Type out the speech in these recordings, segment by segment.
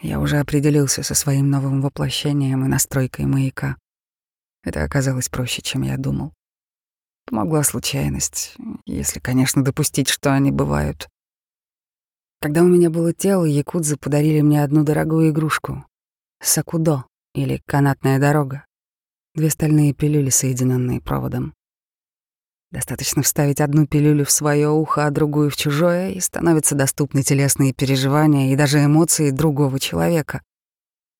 Я уже определился со своим новым воплощением и настройкой маяка. Это оказалось проще, чем я думал. Помогла случайность, если, конечно, допустить, что они бывают. Когда у меня было тело, якудзы подарили мне одну дорогую игрушку — сакудо, или канатная дорога. Две стальные пилюли, соединенные проводом. Достаточно вставить одну пилюлю в свое ухо, а другую в чужое, и становятся доступны телесные переживания и даже эмоции другого человека.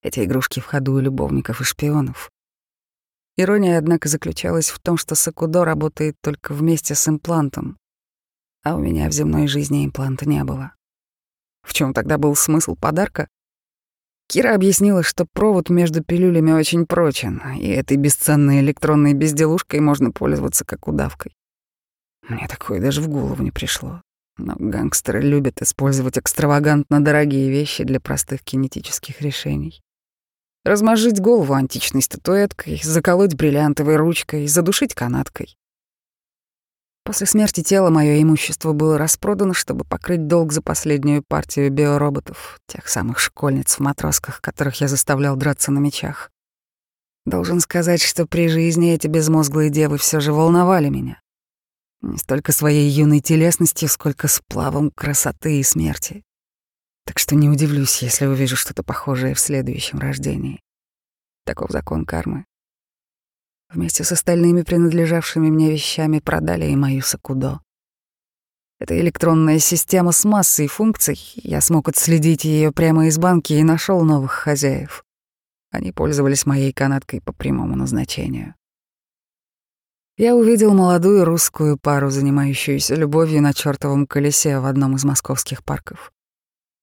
Эти игрушки в ходу у любовников и шпионов. Ирония, однако, заключалась в том, что Сакудо работает только вместе с имплантом, а у меня в земной жизни импланта не было. В чем тогда был смысл подарка? Кира объяснила, что провод между пилюлями очень прочен, и этой бесценной электронной безделушкой можно пользоваться как удавкой. Мне такое даже в голову не пришло. Но гангстеры любят использовать экстравагантно дорогие вещи для простых кинетических решений. Размажить голову античной статуэткой, заколоть бриллиантовой ручкой, задушить канаткой. После смерти тела мое имущество было распродано, чтобы покрыть долг за последнюю партию биороботов, тех самых школьниц в матросках, которых я заставлял драться на мечах. Должен сказать, что при жизни эти безмозглые девы все же волновали меня. Не столько своей юной телесностью, сколько сплавом красоты и смерти. Так что не удивлюсь, если увижу что-то похожее в следующем рождении. Таков закон кармы. Вместе с остальными принадлежавшими мне вещами продали и мою Сакудо. Это электронная система с массой функций. Я смог отследить ее прямо из банки и нашел новых хозяев. Они пользовались моей канаткой по прямому назначению. Я увидел молодую русскую пару, занимающуюся любовью на чертовом колесе в одном из московских парков.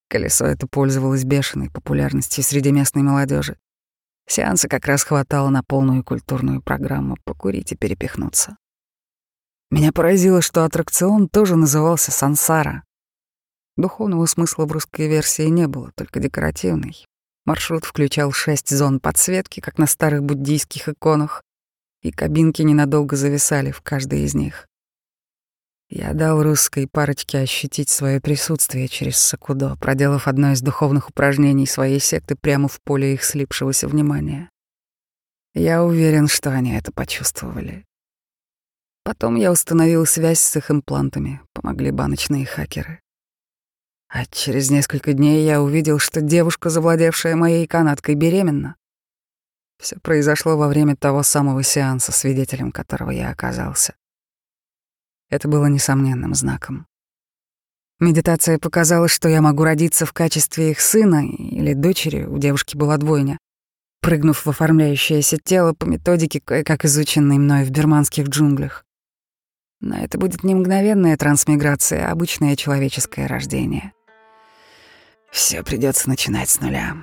Колесо это пользовалось бешеной популярностью среди местной молодежи. Сеанса как раз хватало на полную культурную программу покурить и перепихнуться. Меня поразило, что аттракцион тоже назывался «Сансара». Духовного смысла в русской версии не было, только декоративный. Маршрут включал шесть зон подсветки, как на старых буддийских иконах, и кабинки ненадолго зависали в каждой из них. Я дал русской парочке ощутить свое присутствие через Сакудо, проделав одно из духовных упражнений своей секты прямо в поле их слипшегося внимания. Я уверен, что они это почувствовали. Потом я установил связь с их имплантами, помогли баночные хакеры. А через несколько дней я увидел, что девушка, завладевшая моей канаткой, беременна. Все произошло во время того самого сеанса, свидетелем которого я оказался. Это было несомненным знаком. Медитация показала, что я могу родиться в качестве их сына или дочери, у девушки была двойня, прыгнув в оформляющееся тело по методике, как изученной мной в бирманских джунглях. Но это будет не мгновенная трансмиграция, а обычное человеческое рождение. Все придется начинать с нуля.